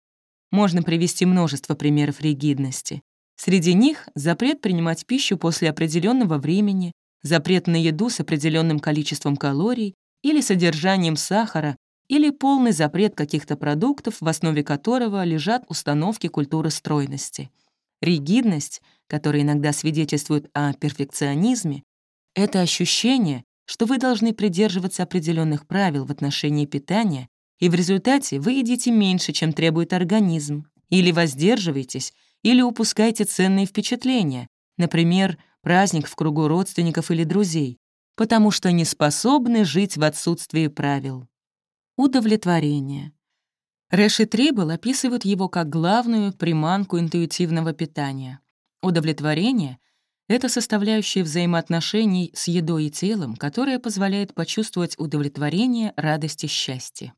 Можно привести множество примеров ригидности. Среди них запрет принимать пищу после определенного времени, запрет на еду с определенным количеством калорий или содержанием сахара, или полный запрет каких-то продуктов, в основе которого лежат установки культуры стройности. Ригидность, которая иногда свидетельствует о перфекционизме, это ощущение, что вы должны придерживаться определенных правил в отношении питания, и в результате вы едите меньше, чем требует организм, или воздерживаетесь, или упускаете ценные впечатления, например, праздник в кругу родственников или друзей, потому что не способны жить в отсутствии правил. Удовлетворение. Рэш и Трибл описывают его как главную приманку интуитивного питания. Удовлетворение — это составляющая взаимоотношений с едой и телом, которая позволяет почувствовать удовлетворение, радость и счастье.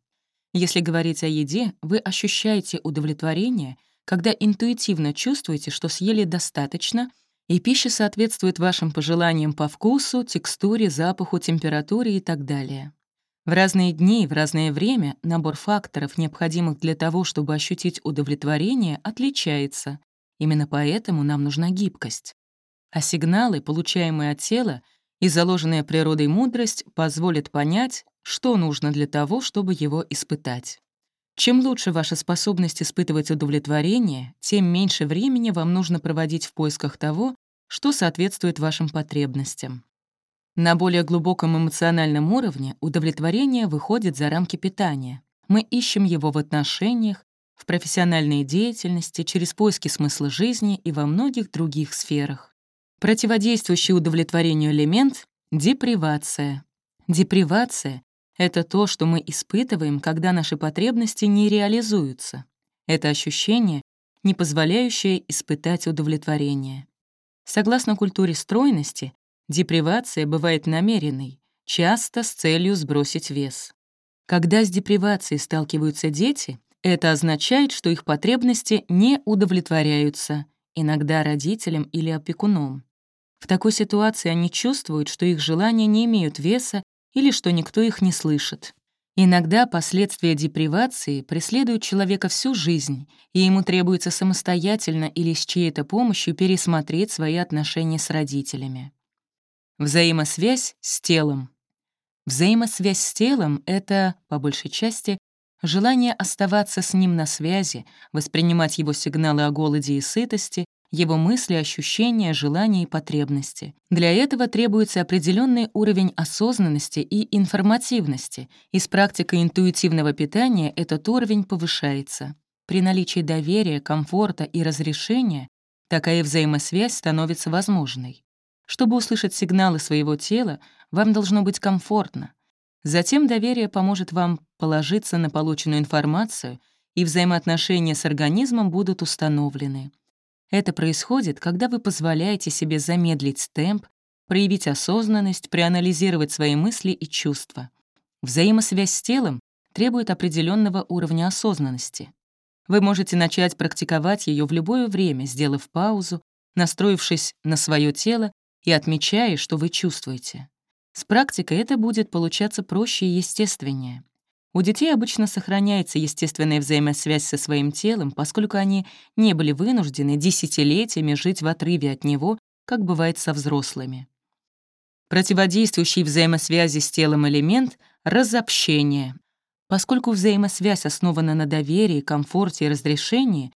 Если говорить о еде, вы ощущаете удовлетворение, когда интуитивно чувствуете, что съели достаточно и пища соответствует вашим пожеланиям по вкусу, текстуре, запаху, температуре и так далее. В разные дни, в разное время набор факторов, необходимых для того, чтобы ощутить удовлетворение, отличается. Именно поэтому нам нужна гибкость. А сигналы, получаемые от тела, и заложенная природой мудрость позволят понять, что нужно для того, чтобы его испытать. Чем лучше ваша способность испытывать удовлетворение, тем меньше времени вам нужно проводить в поисках того, что соответствует вашим потребностям. На более глубоком эмоциональном уровне удовлетворение выходит за рамки питания. Мы ищем его в отношениях, в профессиональной деятельности, через поиски смысла жизни и во многих других сферах. Противодействующий удовлетворению элемент — депривация. Депривация — это то, что мы испытываем, когда наши потребности не реализуются. Это ощущение, не позволяющее испытать удовлетворение. Согласно культуре стройности, депривация бывает намеренной, часто с целью сбросить вес. Когда с депривацией сталкиваются дети, это означает, что их потребности не удовлетворяются, иногда родителям или опекуном. В такой ситуации они чувствуют, что их желания не имеют веса или что никто их не слышит. Иногда последствия депривации преследуют человека всю жизнь, и ему требуется самостоятельно или с чьей-то помощью пересмотреть свои отношения с родителями. Взаимосвязь с телом. Взаимосвязь с телом — это, по большей части, желание оставаться с ним на связи, воспринимать его сигналы о голоде и сытости, его мысли, ощущения, желания и потребности. Для этого требуется определенный уровень осознанности и информативности, и с практикой интуитивного питания этот уровень повышается. При наличии доверия, комфорта и разрешения такая взаимосвязь становится возможной. Чтобы услышать сигналы своего тела, вам должно быть комфортно. Затем доверие поможет вам положиться на полученную информацию, и взаимоотношения с организмом будут установлены. Это происходит, когда вы позволяете себе замедлить темп, проявить осознанность, проанализировать свои мысли и чувства. Взаимосвязь с телом требует определенного уровня осознанности. Вы можете начать практиковать ее в любое время, сделав паузу, настроившись на свое тело и отмечая, что вы чувствуете. С практикой это будет получаться проще и естественнее. У детей обычно сохраняется естественная взаимосвязь со своим телом, поскольку они не были вынуждены десятилетиями жить в отрыве от него, как бывает со взрослыми. Противодействующий взаимосвязи с телом элемент — разобщение. Поскольку взаимосвязь основана на доверии, комфорте и разрешении,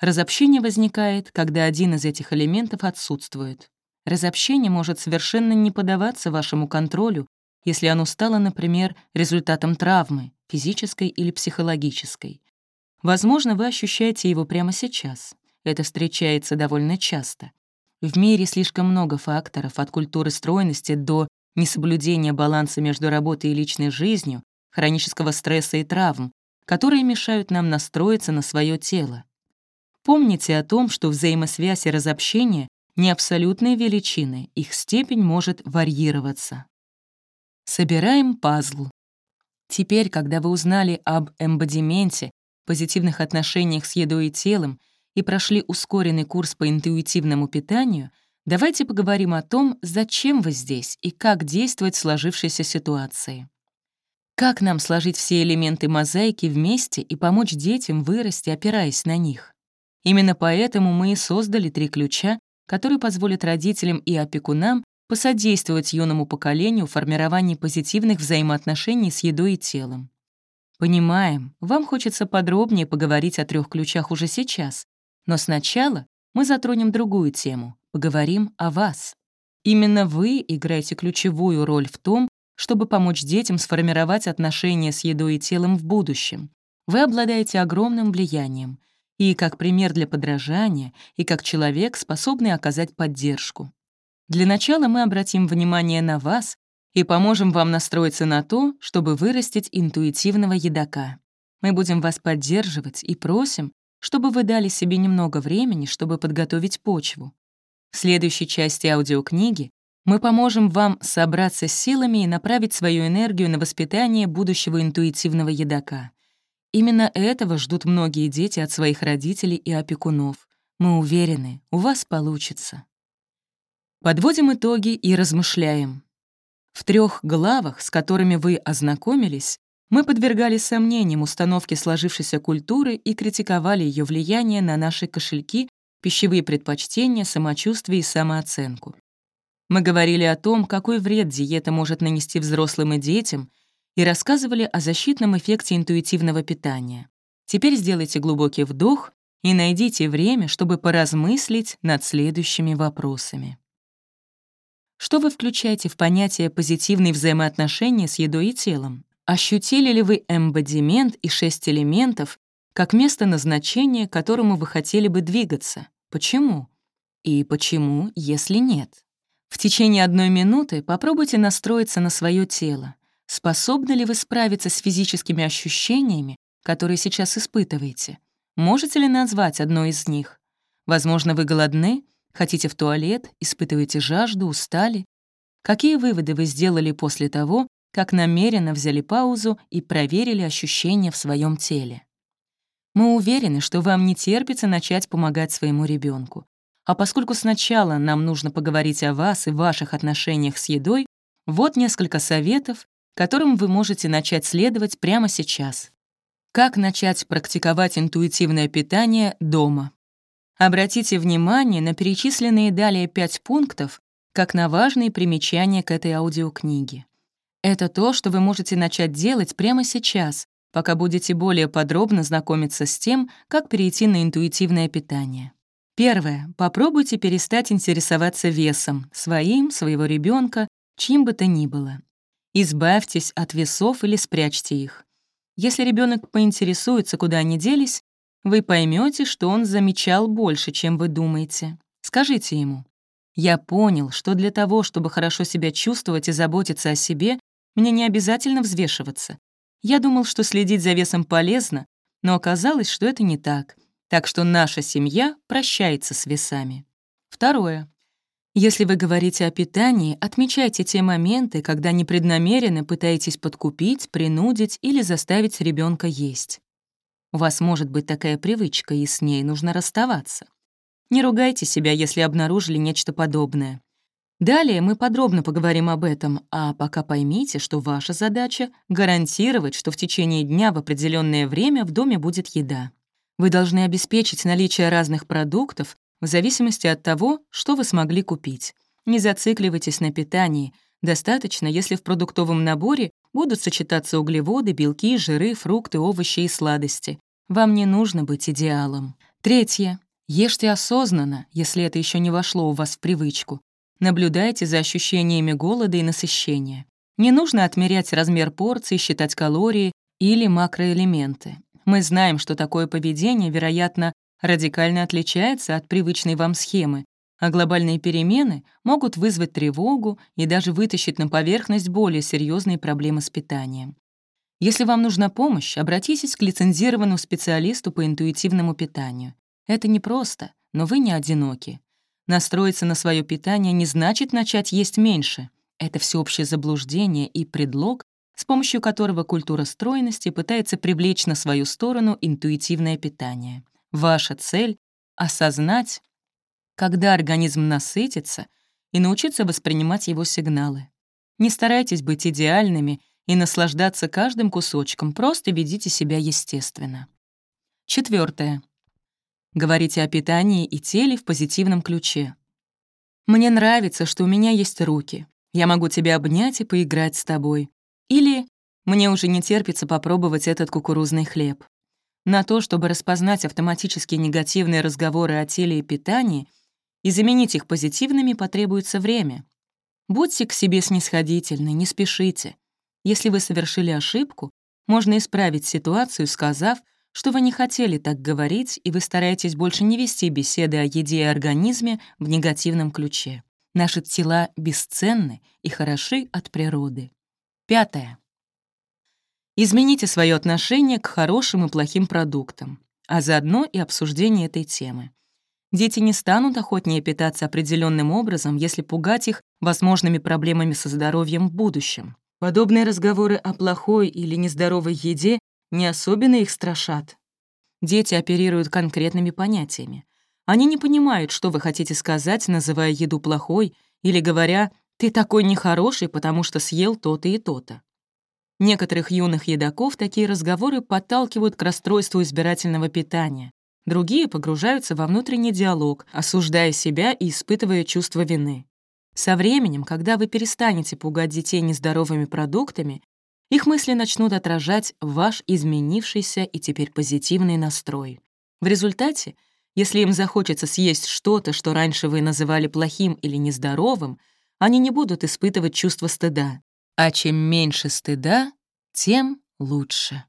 разобщение возникает, когда один из этих элементов отсутствует. Разобщение может совершенно не поддаваться вашему контролю, если оно стало, например, результатом травмы, физической или психологической. Возможно, вы ощущаете его прямо сейчас. Это встречается довольно часто. В мире слишком много факторов, от культуры стройности до несоблюдения баланса между работой и личной жизнью, хронического стресса и травм, которые мешают нам настроиться на свое тело. Помните о том, что взаимосвязь и разобщение — не абсолютные величины, их степень может варьироваться. Собираем пазл. Теперь, когда вы узнали об эмбодименте, позитивных отношениях с едой и телом и прошли ускоренный курс по интуитивному питанию, давайте поговорим о том, зачем вы здесь и как действовать в сложившейся ситуации. Как нам сложить все элементы мозаики вместе и помочь детям вырасти, опираясь на них? Именно поэтому мы и создали три ключа, которые позволят родителям и опекунам посодействовать юному поколению в формировании позитивных взаимоотношений с едой и телом. Понимаем, вам хочется подробнее поговорить о трех ключах уже сейчас, но сначала мы затронем другую тему, поговорим о вас. Именно вы играете ключевую роль в том, чтобы помочь детям сформировать отношения с едой и телом в будущем. Вы обладаете огромным влиянием и как пример для подражания, и как человек, способный оказать поддержку. Для начала мы обратим внимание на вас и поможем вам настроиться на то, чтобы вырастить интуитивного едока. Мы будем вас поддерживать и просим, чтобы вы дали себе немного времени, чтобы подготовить почву. В следующей части аудиокниги мы поможем вам собраться с силами и направить свою энергию на воспитание будущего интуитивного едока. Именно этого ждут многие дети от своих родителей и опекунов. Мы уверены, у вас получится. Подводим итоги и размышляем. В трех главах, с которыми вы ознакомились, мы подвергали сомнениям установки сложившейся культуры и критиковали ее влияние на наши кошельки, пищевые предпочтения, самочувствие и самооценку. Мы говорили о том, какой вред диета может нанести взрослым и детям, и рассказывали о защитном эффекте интуитивного питания. Теперь сделайте глубокий вдох и найдите время, чтобы поразмыслить над следующими вопросами. Что вы включаете в понятие «позитивные взаимоотношения с едой и телом»? Ощутили ли вы эмбодимент и шесть элементов как место назначения, к которому вы хотели бы двигаться? Почему? И почему, если нет? В течение одной минуты попробуйте настроиться на свое тело. Способны ли вы справиться с физическими ощущениями, которые сейчас испытываете? Можете ли назвать одно из них? Возможно, вы голодны, хотите в туалет, испытываете жажду, устали? Какие выводы вы сделали после того, как намеренно взяли паузу и проверили ощущения в своем теле? Мы уверены, что вам не терпится начать помогать своему ребенку. А поскольку сначала нам нужно поговорить о вас и ваших отношениях с едой, вот несколько советов, которым вы можете начать следовать прямо сейчас. Как начать практиковать интуитивное питание дома? Обратите внимание на перечисленные далее пять пунктов, как на важные примечания к этой аудиокниге. Это то, что вы можете начать делать прямо сейчас, пока будете более подробно знакомиться с тем, как перейти на интуитивное питание. Первое. Попробуйте перестать интересоваться весом, своим, своего ребенка, чьим бы то ни было. Избавьтесь от весов или спрячьте их. Если ребенок поинтересуется, куда они делись, вы поймете, что он замечал больше, чем вы думаете. Скажите ему, «Я понял, что для того, чтобы хорошо себя чувствовать и заботиться о себе, мне не обязательно взвешиваться. Я думал, что следить за весом полезно, но оказалось, что это не так. Так что наша семья прощается с весами. Второе. Если вы говорите о питании, отмечайте те моменты, когда непреднамеренно пытаетесь подкупить, принудить или заставить ребенка есть. У вас может быть такая привычка, и с ней нужно расставаться. Не ругайте себя, если обнаружили нечто подобное. Далее мы подробно поговорим об этом, а пока поймите, что ваша задача — гарантировать, что в течение дня в определенное время в доме будет еда. Вы должны обеспечить наличие разных продуктов в зависимости от того, что вы смогли купить. Не зацикливайтесь на питании. Достаточно, если в продуктовом наборе будут сочетаться углеводы, белки, жиры, фрукты, овощи и сладости. Вам не нужно быть идеалом. Третье. Ешьте осознанно, если это еще не вошло у вас в привычку. Наблюдайте за ощущениями голода и насыщения. Не нужно отмерять размер порции, считать калории или макроэлементы. Мы знаем, что такое поведение, вероятно, радикально отличается от привычной вам схемы, а глобальные перемены могут вызвать тревогу и даже вытащить на поверхность более серьезные проблемы с питанием. Если вам нужна помощь, обратитесь к лицензированному специалисту по интуитивному питанию. Это непросто, но вы не одиноки. Настроиться на свое питание не значит начать есть меньше. Это всеобщее заблуждение и предлог, с помощью которого культура стройности пытается привлечь на свою сторону интуитивное питание. Ваша цель — осознать, когда организм насытится, и научиться воспринимать его сигналы. Не старайтесь быть идеальными и наслаждаться каждым кусочком, просто ведите себя естественно. Четвертое. Говорите о питании и теле в позитивном ключе. «Мне нравится, что у меня есть руки. Я могу тебя обнять и поиграть с тобой. Или «Мне уже не терпится попробовать этот кукурузный хлеб». На то, чтобы распознать автоматические негативные разговоры о теле и питании и заменить их позитивными, потребуется время. Будьте к себе снисходительны, не спешите. Если вы совершили ошибку, можно исправить ситуацию, сказав, что вы не хотели так говорить, и вы стараетесь больше не вести беседы о еде и организме в негативном ключе. Наши тела бесценны и хороши от природы. Пятое. Измените свое отношение к хорошим и плохим продуктам, а заодно и обсуждение этой темы. Дети не станут охотнее питаться определенным образом, если пугать их возможными проблемами со здоровьем в будущем. Подобные разговоры о плохой или нездоровой еде не особенно их страшат. Дети оперируют конкретными понятиями. Они не понимают, что вы хотите сказать, называя еду плохой, или говоря «ты такой нехороший, потому что съел то-то и то-то». Некоторых юных едоков такие разговоры подталкивают к расстройству избирательного питания. Другие погружаются во внутренний диалог, осуждая себя и испытывая чувство вины. Со временем, когда вы перестанете пугать детей нездоровыми продуктами, их мысли начнут отражать ваш изменившийся и теперь позитивный настрой. В результате, если им захочется съесть что-то, что раньше вы называли плохим или нездоровым, они не будут испытывать чувство стыда. А чем меньше стыда, тем лучше.